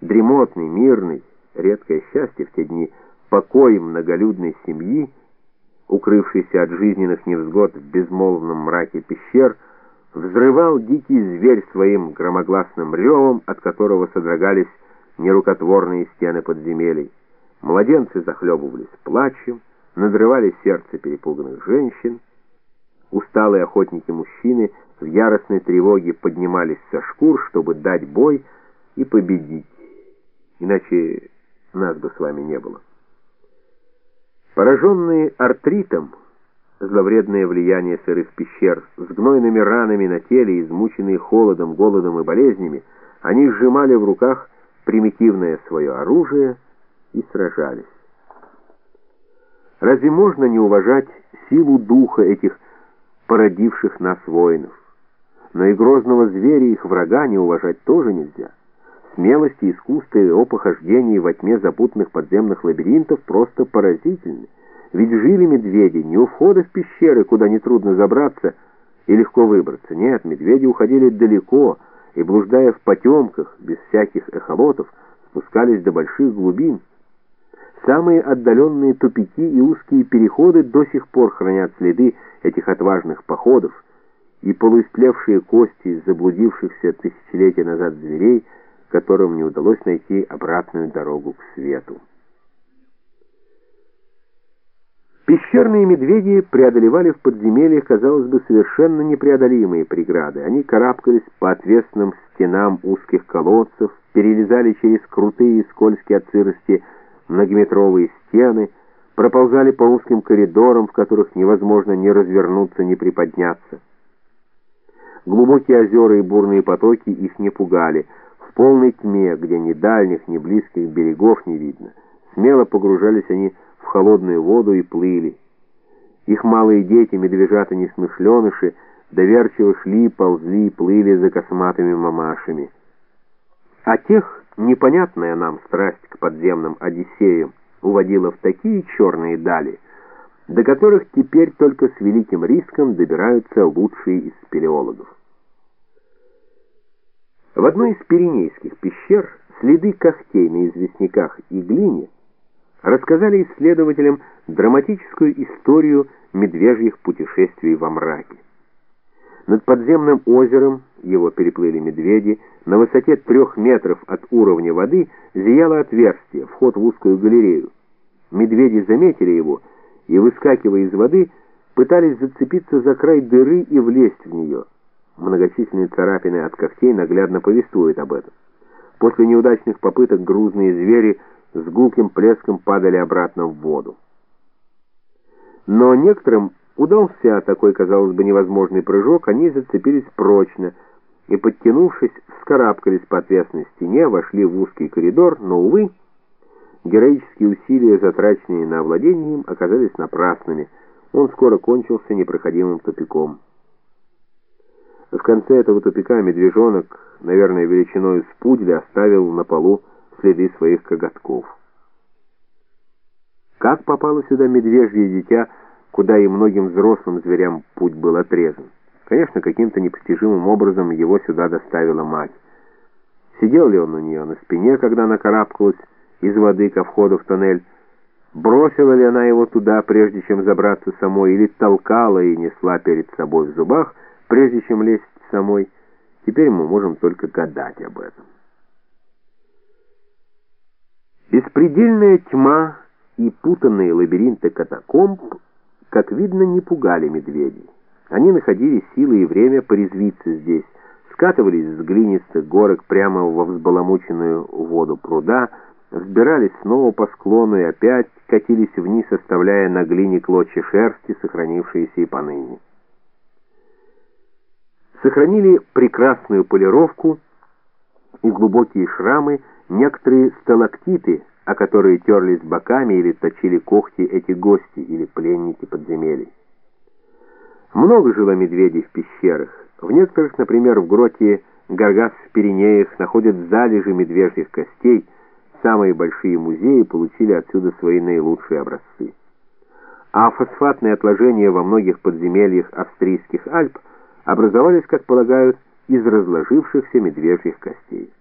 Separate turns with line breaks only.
дремотный, мирный, редкое счастье в те дни, покой многолюдной семьи, укрывшийся от жизненных невзгод в безмолвном мраке пещер, взрывал дикий зверь своим громогласным ревом, от которого содрогались нерукотворные стены подземелий. Младенцы захлебывались плачем, надрывали сердце перепуганных женщин. Усталые охотники-мужчины в яростной тревоге поднимались со шкур, чтобы дать бой и победить. Иначе нас бы с вами не было. Пораженные артритом, зловредное влияние сырых пещер, с гнойными ранами на теле, измученные холодом, голодом и болезнями, они сжимали в руках примитивное свое оружие и сражались. Разве можно не уважать силу духа этих породивших нас воинов? Но и грозного зверя их врага не уважать тоже нельзя. Смелость и искусство его похождений во тьме запутанных подземных лабиринтов просто поразительны. Ведь жили медведи не у входа в пещеры, куда нетрудно забраться и легко выбраться. Нет, медведи уходили далеко и, блуждая в потемках, без всяких эхолотов, спускались до больших глубин. Самые отдаленные тупики и узкие переходы до сих пор хранят следы этих отважных походов, и полуистлевшие кости заблудившихся тысячелетия назад зверей, которым не удалось найти обратную дорогу к свету. Пещерные медведи преодолевали в подземельях, казалось бы, совершенно непреодолимые преграды. Они карабкались по отвесным стенам узких колодцев, перелезали через крутые и скользкие от сырости многометровые стены, проползали по узким коридорам, в которых невозможно ни развернуться, ни приподняться. Глубокие озера и бурные потоки их не пугали. Полной тьме, где ни дальних, ни близких берегов не видно, смело погружались они в холодную воду и плыли. Их малые дети, медвежата-несмышленыши, доверчиво шли, ползли и плыли за косматыми мамашами. А тех непонятная нам страсть к подземным одиссеям уводила в такие черные дали, до которых теперь только с великим риском добираются лучшие из спелеологов. В одной из пиренейских пещер следы когтей на известняках и глине рассказали исследователям драматическую историю медвежьих путешествий во мраке. Над подземным озером его переплыли медведи, на высоте трех метров от уровня воды зияло отверстие, вход в узкую галерею. Медведи заметили его и, выскакивая из воды, пытались зацепиться за край дыры и влезть в нее. Многочисленные царапины от когтей наглядно повествуют об этом. После неудачных попыток грузные звери с гулким плеском падали обратно в воду. Но некоторым удался такой, казалось бы, невозможный прыжок, они зацепились прочно и, подтянувшись, вскарабкались по отвесной стене, вошли в узкий коридор, но, увы, героические усилия, затраченные на овладение им, оказались напрасными. Он скоро кончился непроходимым тупиком. В конце этого тупика медвежонок, наверное, величиной с пуделя, оставил на полу следы своих коготков. Как попало сюда медвежье дитя, куда и многим взрослым зверям путь был отрезан? Конечно, каким-то непостижимым образом его сюда доставила мать. Сидел ли он у нее на спине, когда она карабкалась из воды ко входу в тоннель? Бросила ли она его туда, прежде чем забраться самой, или толкала и несла перед собой в зубах, прежде чем лезть самой? Теперь мы можем только гадать об этом. Беспредельная тьма и путанные лабиринты катакомб, как видно, не пугали медведей. Они находили силы и время порезвиться здесь, скатывались с глинистых горок прямо во взбаламученную воду пруда, взбирались снова по склону и опять катились вниз, оставляя на глине клочья шерсти, сохранившиеся и поныне. Сохранили прекрасную полировку и глубокие шрамы, некоторые сталактиты, о которые терлись боками или точили когти эти гости или пленники подземелий. Много жило медведей в пещерах. В некоторых, например, в гроте Гаргас в Пиренеях находят залежи медвежьих костей. Самые большие музеи получили отсюда свои наилучшие образцы. А фосфатные отложения во многих подземельях австрийских Альп образовались, как полагают, из разложившихся медвежьих костей.